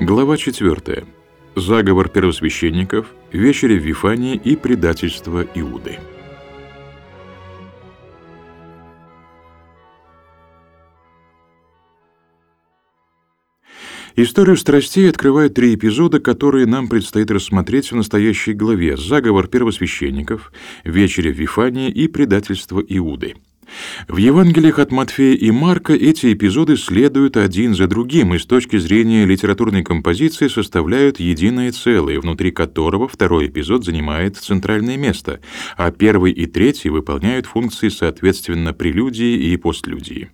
Глава 4. Заговор первосвященников, вечеря в Вифании и предательство Иуды. Историю страстей открывают три эпизода, которые нам предстоит рассмотреть в настоящей главе «Заговор первосвященников», «Вечеря в Вифании» и «Предательство Иуды». В Евангелиях от Матфея и Марка эти эпизоды следуют один за другим и с точки зрения литературной композиции составляют единое целое, внутри которого второй эпизод занимает центральное место, а первый и третий выполняют функции соответственно прелюдии и постлюдии.